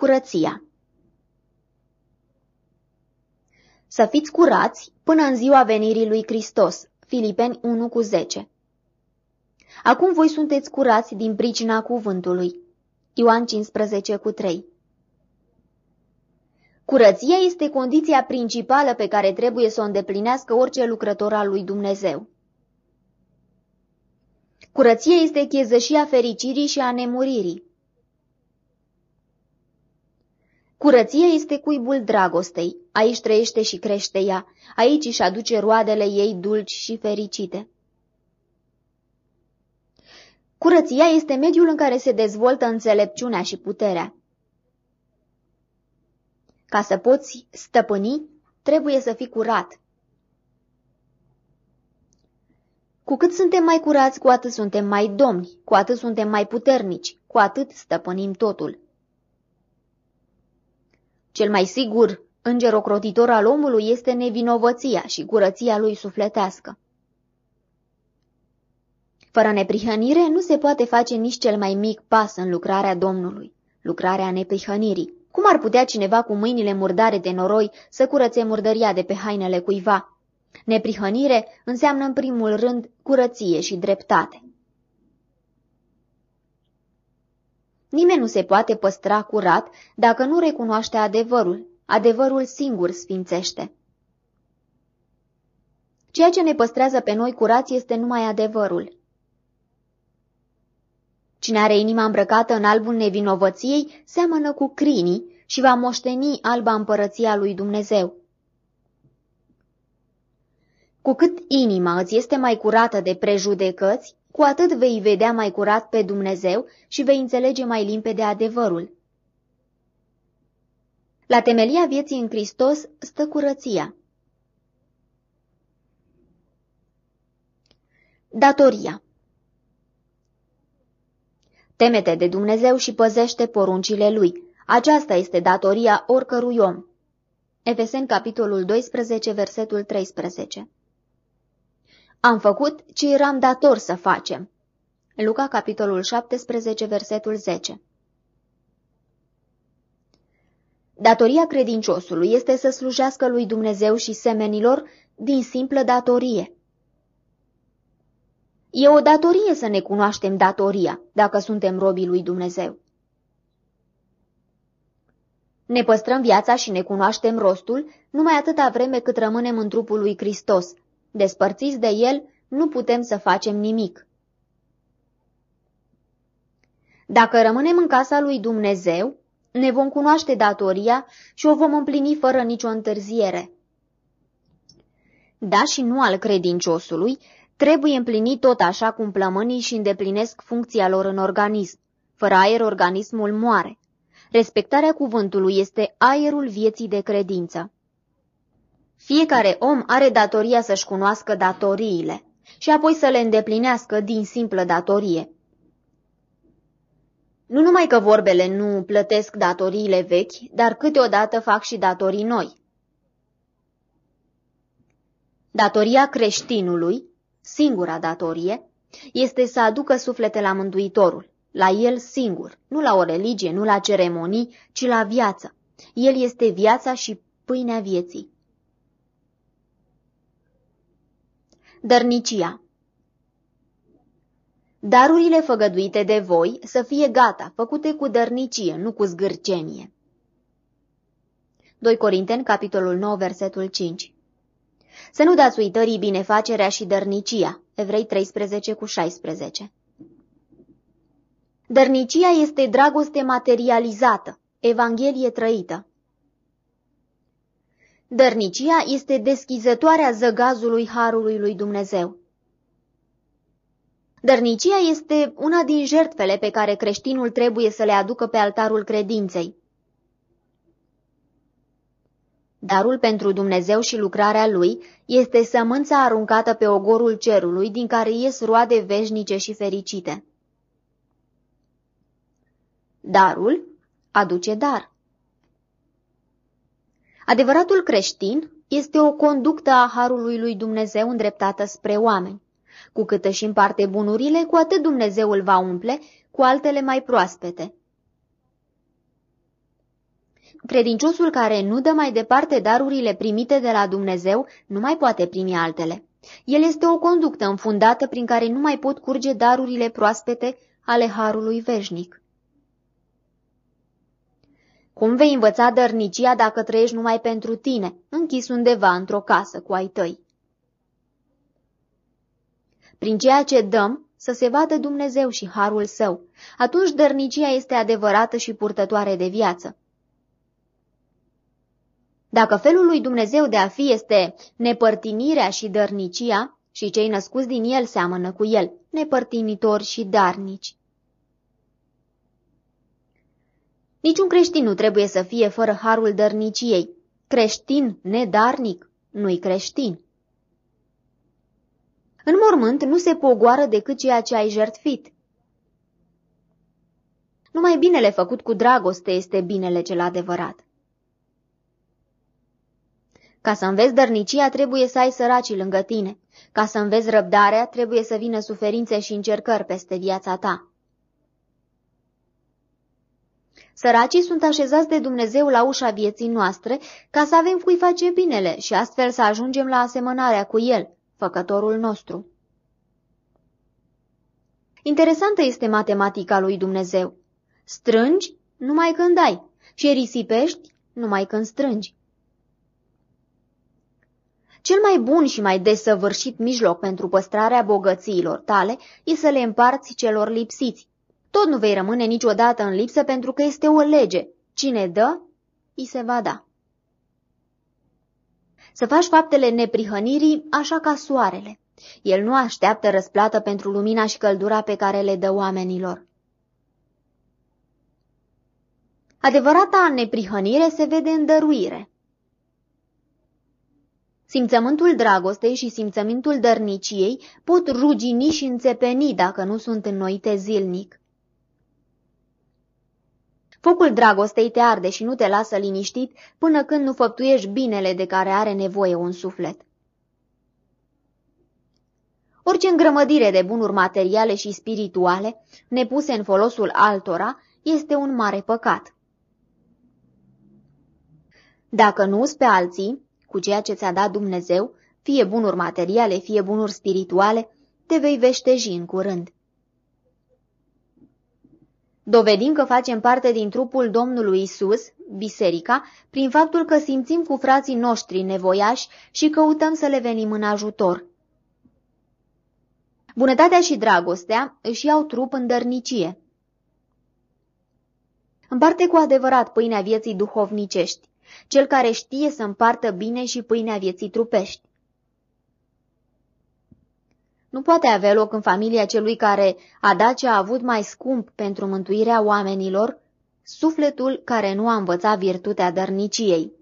Curăția Să fiți curați până în ziua venirii lui Hristos. Filipeni 1 cu 10 Acum voi sunteți curați din pricina cuvântului. Ioan 15 cu 3 Curăția este condiția principală pe care trebuie să o îndeplinească orice lucrător al lui Dumnezeu. Curăția este chezășia fericirii și a nemuririi. Curăția este cuibul dragostei, aici trăiește și crește ea, aici își aduce roadele ei dulci și fericite. Curăția este mediul în care se dezvoltă înțelepciunea și puterea. Ca să poți stăpâni, trebuie să fii curat. Cu cât suntem mai curați, cu atât suntem mai domni, cu atât suntem mai puternici, cu atât stăpânim totul. Cel mai sigur înger ocrotitor al omului este nevinovăția și curăția lui sufletească. Fără neprihănire nu se poate face nici cel mai mic pas în lucrarea Domnului, lucrarea neprihănirii. Cum ar putea cineva cu mâinile murdare de noroi să curățe murdăria de pe hainele cuiva? Neprihănire înseamnă în primul rând curăție și dreptate. Nimeni nu se poate păstra curat dacă nu recunoaște adevărul. Adevărul singur sfințește. Ceea ce ne păstrează pe noi curați este numai adevărul. Cine are inima îmbrăcată în albul nevinovăției, seamănă cu crinii și va moșteni alba împărăția lui Dumnezeu. Cu cât inima îți este mai curată de prejudecăți, cu atât vei vedea mai curat pe Dumnezeu și vei înțelege mai limpede adevărul. La temelia vieții în Hristos stă curăția. Datoria Temete de Dumnezeu și păzește poruncile Lui. Aceasta este datoria oricărui om. Efesen, capitolul 12, versetul 13 Am făcut ce eram dator să facem. Luca, capitolul 17, versetul 10 Datoria credinciosului este să slujească lui Dumnezeu și semenilor din simplă datorie. E o datorie să ne cunoaștem datoria, dacă suntem robii lui Dumnezeu. Ne păstrăm viața și ne cunoaștem rostul numai atâta vreme cât rămânem în trupul lui Hristos. Despărțiți de el, nu putem să facem nimic. Dacă rămânem în casa lui Dumnezeu, ne vom cunoaște datoria și o vom împlini fără nicio întârziere. Da și nu al credinciosului, trebuie împlinit tot așa cum plămânii și îndeplinesc funcția lor în organism. Fără aer, organismul moare. Respectarea cuvântului este aerul vieții de credință. Fiecare om are datoria să-și cunoască datoriile și apoi să le îndeplinească din simplă datorie. Nu numai că vorbele nu plătesc datoriile vechi, dar câteodată fac și datorii noi. Datoria creștinului Singura datorie este să aducă suflete la Mântuitorul, la El singur, nu la o religie, nu la ceremonii, ci la viață. El este viața și pâinea vieții. Dărnicia Darurile făgăduite de voi să fie gata, făcute cu dărnicie, nu cu zgârcenie. 2 Corinteni, capitolul 9, versetul 5 să nu dați uitării binefacerea și dărnicia. Evrei 13 cu 16 Dărnicia este dragoste materializată, Evanghelie trăită. Dărnicia este deschizătoarea zăgazului Harului lui Dumnezeu. Dărnicia este una din jertfele pe care creștinul trebuie să le aducă pe altarul credinței. Darul pentru Dumnezeu și lucrarea Lui este sămânța aruncată pe ogorul cerului, din care ies roade veșnice și fericite. Darul aduce dar. Adevăratul creștin este o conductă a Harului lui Dumnezeu îndreptată spre oameni. Cu cât își împarte bunurile, cu atât Dumnezeu îl va umple cu altele mai proaspete. Credinciosul care nu dă mai departe darurile primite de la Dumnezeu nu mai poate primi altele. El este o conductă înfundată prin care nu mai pot curge darurile proaspete ale Harului Veșnic. Cum vei învăța dărnicia dacă trăiești numai pentru tine, închis undeva într-o casă cu ai tăi? Prin ceea ce dăm, să se vadă Dumnezeu și harul său. Atunci dărnicia este adevărată și purtătoare de viață. Dacă felul lui Dumnezeu de a fi este nepărtinirea și dărnicia, și cei născuți din el seamănă cu el, nepărtinitori și darnici. Niciun creștin nu trebuie să fie fără harul dărniciei. Creștin nedarnic nu-i creștin. În mormânt nu se pogoară decât ceea ce ai jertfit. Numai binele făcut cu dragoste este binele cel adevărat. Ca să înveți dărnicia, trebuie să ai săracii lângă tine. Ca să înveți răbdarea, trebuie să vină suferințe și încercări peste viața ta. Săracii sunt așezați de Dumnezeu la ușa vieții noastre ca să avem cui face binele și astfel să ajungem la asemănarea cu El, făcătorul nostru. Interesantă este matematica lui Dumnezeu. Strângi numai când ai și risipești numai când strângi. Cel mai bun și mai desăvârșit mijloc pentru păstrarea bogățiilor tale e să le împarți celor lipsiți. Tot nu vei rămâne niciodată în lipsă pentru că este o lege. Cine dă, îi se va da. Să faci faptele neprihănirii așa ca soarele. El nu așteaptă răsplată pentru lumina și căldura pe care le dă oamenilor. Adevărata neprihănire se vede în dăruire. Simțământul dragostei și simțământul dărniciei pot rugini și înțepeni dacă nu sunt înnoite zilnic. Focul dragostei te arde și nu te lasă liniștit până când nu făptuiești binele de care are nevoie un suflet. Orice îngrămădire de bunuri materiale și spirituale, nepuse în folosul altora, este un mare păcat. Dacă nu pe alții, cu ceea ce ți-a dat Dumnezeu, fie bunuri materiale, fie bunuri spirituale, te vei veșteji în curând. Dovedim că facem parte din trupul Domnului Isus, biserica, prin faptul că simțim cu frații noștri nevoiași și căutăm să le venim în ajutor. Bunătatea și dragostea își iau trup în dărnicie. Împarte cu adevărat pâinea vieții duhovnicești, cel care știe să împartă bine și pâinea vieții trupești. Nu poate avea loc în familia celui care a dat ce a avut mai scump pentru mântuirea oamenilor, sufletul care nu a învățat virtutea dărniciei.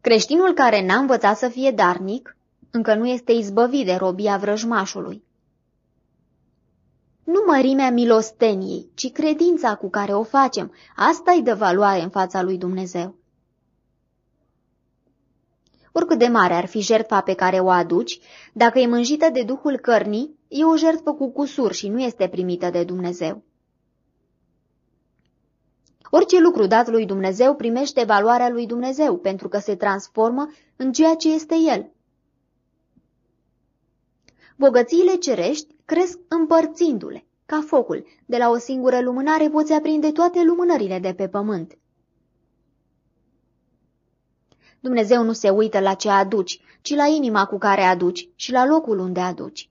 Creștinul care n-a învățat să fie darnic, încă nu este izbăvit de robia vrăjmașului. Nu mărimea milosteniei, ci credința cu care o facem, asta îi dă valoare în fața lui Dumnezeu. Oricât de mare ar fi jertfa pe care o aduci, dacă e mânjită de duhul cărnii, e o jertfă cu cusur și nu este primită de Dumnezeu. Orice lucru dat lui Dumnezeu primește valoarea lui Dumnezeu, pentru că se transformă în ceea ce este El. Bogățiile cerești cresc împărțindu-le, ca focul. De la o singură lumânare poți aprinde toate lumânările de pe pământ. Dumnezeu nu se uită la ce aduci, ci la inima cu care aduci și la locul unde aduci.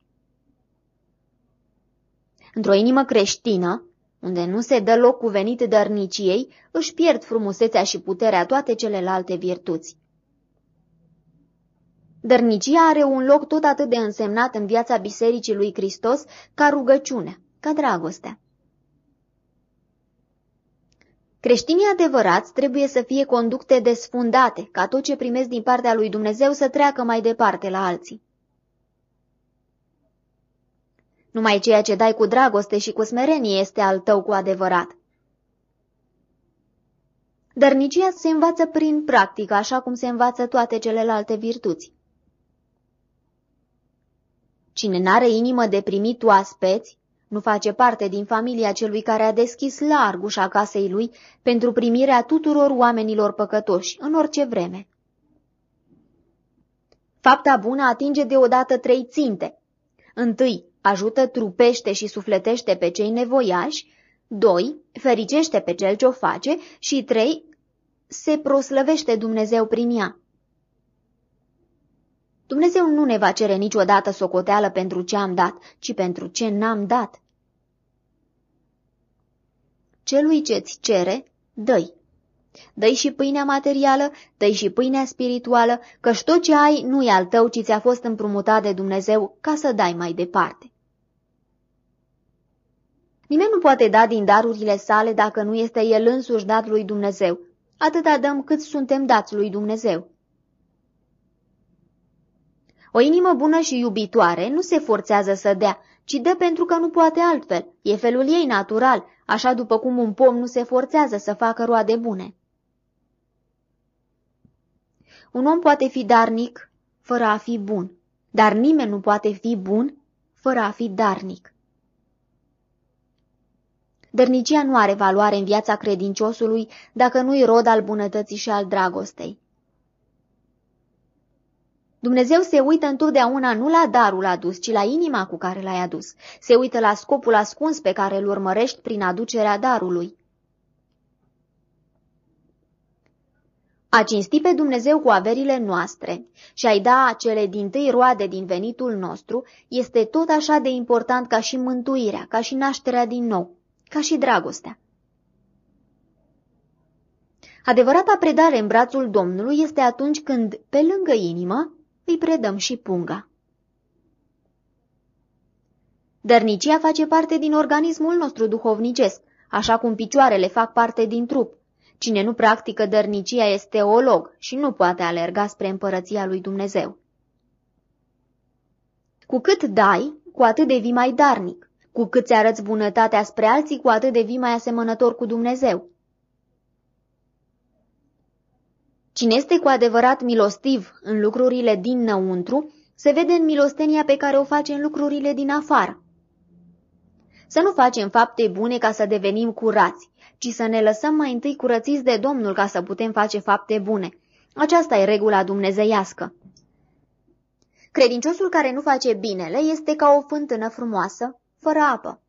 Într-o inimă creștină, unde nu se dă loc cuvenit dărniciei, își pierd frumusețea și puterea toate celelalte virtuți. Dărnicia are un loc tot atât de însemnat în viața Bisericii lui Hristos ca rugăciunea, ca dragostea. Creștinii adevărați trebuie să fie conducte desfundate, ca tot ce primesc din partea lui Dumnezeu să treacă mai departe la alții. Numai ceea ce dai cu dragoste și cu smerenie este al tău cu adevărat. Dărnicia se învață prin practică, așa cum se învață toate celelalte virtuți. Cine n-are inimă de primit oaspeți, nu face parte din familia celui care a deschis larg ușa casei lui pentru primirea tuturor oamenilor păcătoși, în orice vreme. Fapta bună atinge deodată trei ținte. Întâi, ajută trupește și sufletește pe cei nevoiași, doi, fericește pe cel ce o face și trei, se proslăvește Dumnezeu prin ea. Dumnezeu nu ne va cere niciodată socoteală pentru ce am dat, ci pentru ce n-am dat. Celui ce-ți cere, dă-i. Dă-i și pâinea materială, dă și pâinea spirituală, căci tot ce ai nu e al tău, ci ți-a fost împrumutat de Dumnezeu ca să dai mai departe. Nimeni nu poate da din darurile sale dacă nu este el însuși dat lui Dumnezeu. Atâta dăm cât suntem dați lui Dumnezeu. O inimă bună și iubitoare nu se forțează să dea, ci dă pentru că nu poate altfel. E felul ei natural, așa după cum un pom nu se forțează să facă roade bune. Un om poate fi darnic fără a fi bun, dar nimeni nu poate fi bun fără a fi darnic. Dărnicia nu are valoare în viața credinciosului dacă nu-i rod al bunătății și al dragostei. Dumnezeu se uită întotdeauna nu la darul adus, ci la inima cu care l-ai adus. Se uită la scopul ascuns pe care îl urmărești prin aducerea darului. A cinsti pe Dumnezeu cu averile noastre și a-i da cele din tâi roade din venitul nostru este tot așa de important ca și mântuirea, ca și nașterea din nou, ca și dragostea. Adevărata predare în brațul Domnului este atunci când, pe lângă inimă, îi predăm și punga. Dărnicia face parte din organismul nostru duhovnicesc, așa cum picioarele fac parte din trup. Cine nu practică dărnicia este teolog și nu poate alerga spre împărăția lui Dumnezeu. Cu cât dai, cu atât devii mai darnic. Cu cât ți arăți bunătatea spre alții, cu atât devii mai asemănător cu Dumnezeu. Cine este cu adevărat milostiv în lucrurile dinăuntru, se vede în milostenia pe care o face în lucrurile din afară. Să nu facem fapte bune ca să devenim curați, ci să ne lăsăm mai întâi curățiți de Domnul ca să putem face fapte bune. Aceasta e regula dumnezeiască. Credinciosul care nu face binele este ca o fântână frumoasă, fără apă.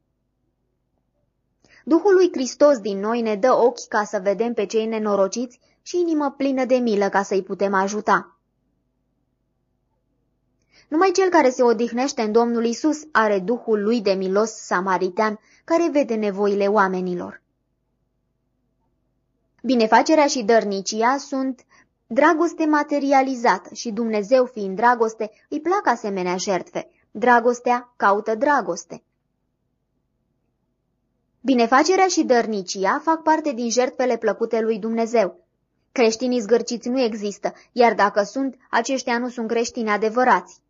Duhul lui Hristos din noi ne dă ochi ca să vedem pe cei nenorociți și inimă plină de milă ca să-i putem ajuta. Numai cel care se odihnește în Domnul Isus are Duhul lui de milos samaritean care vede nevoile oamenilor. Binefacerea și dărnicia sunt dragoste materializată și Dumnezeu fiind dragoste îi plac asemenea jertfe. Dragostea caută dragoste. Binefacerea și dărnicia fac parte din jertfele plăcute lui Dumnezeu. Creștinii zgârciți nu există, iar dacă sunt, aceștia nu sunt creștini adevărați.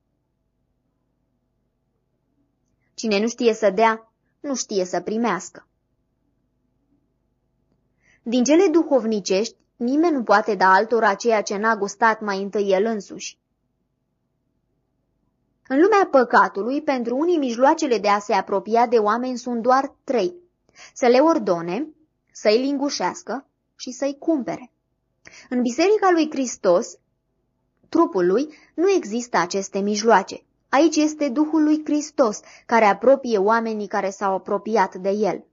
Cine nu știe să dea, nu știe să primească. Din cele duhovnicești, nimeni nu poate da altora ceea ce n-a gustat mai întâi el însuși. În lumea păcatului, pentru unii mijloacele de a se apropia de oameni sunt doar trei. Să le ordone, să-i lingușească și să-i cumpere. În Biserica lui Hristos, trupul lui, nu există aceste mijloace. Aici este Duhul lui Hristos, care apropie oamenii care s-au apropiat de el.